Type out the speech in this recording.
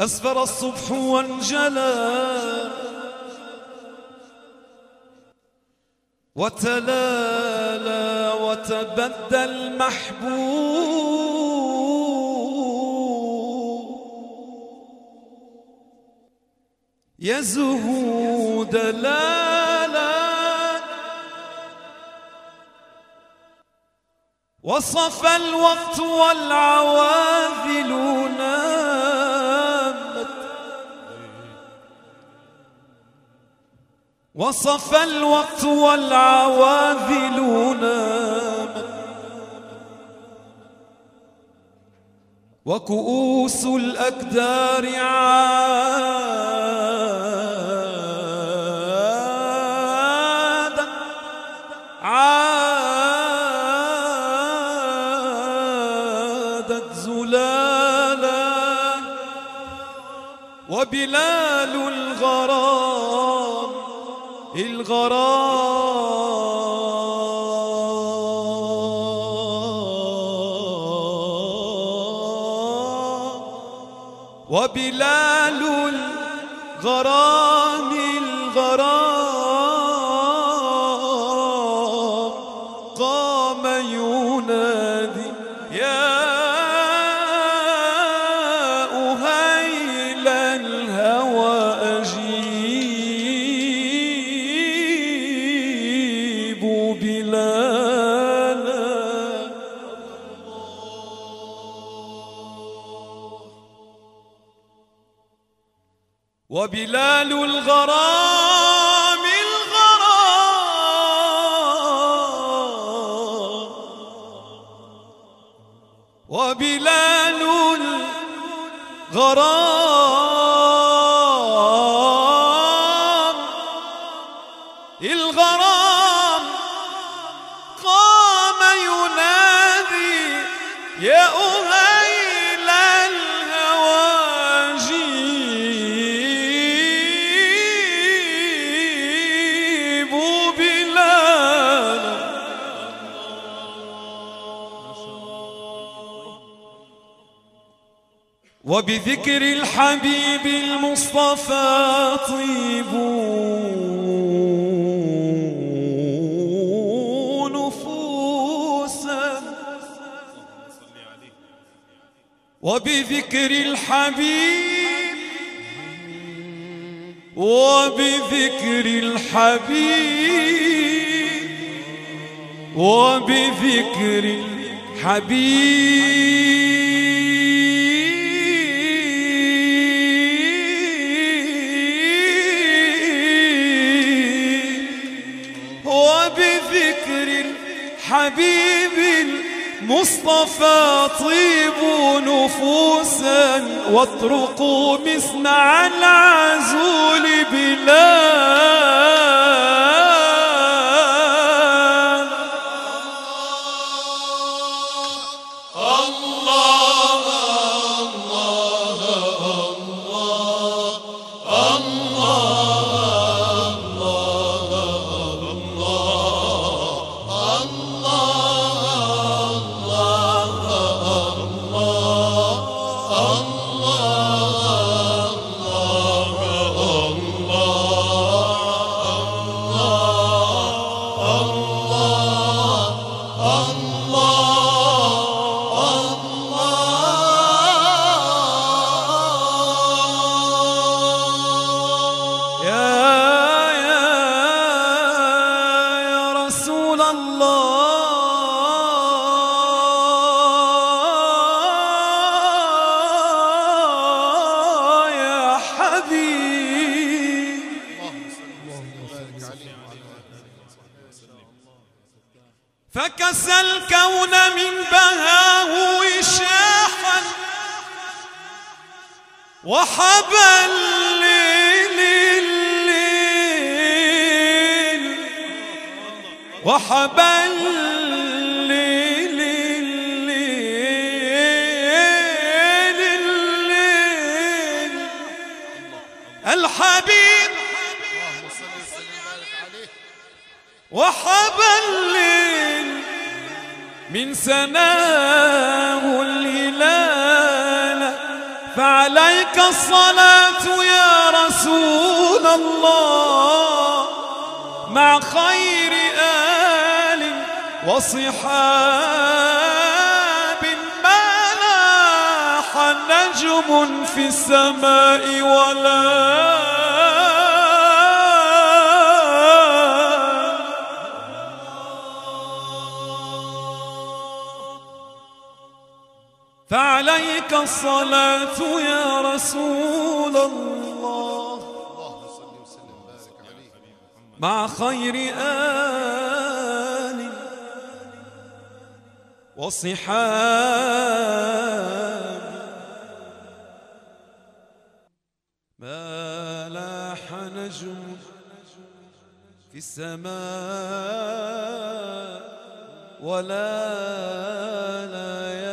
أسفر الصبح وانجلى. وتلالى وتبدى المحبوب. يزهو دلالا. وصف الوقت والعواذل نامت وصف الوقت والعواذل نامت وكؤوس الأكدار عادت عادت زلالا. وبلال الغرام الغرام وبلال الغرام الغرام وبلال الغرام الغرام. وبلال الغرام الغرام. وبذكر الحبيب المصطفى طيبوا نفوسا وبذكر الحبيب وبذكر الحبيب وبذكر الحبيب. الحبيب المصطفى طيبوا نفوسا واطرقوا مصنع العزول بلاد يا فكسى الكون من بهاه وشاحا وحبى الليل وحبى الليل الحبيب. وحبى الليل من سناه الهلال. فعليك الصلاة يا رسول الله. مع خير آل وصحاب نجم في السماء ولا فعليك الصلاة يا رسول الله. مع خير آل وصحاب نجم في السماء ولا لا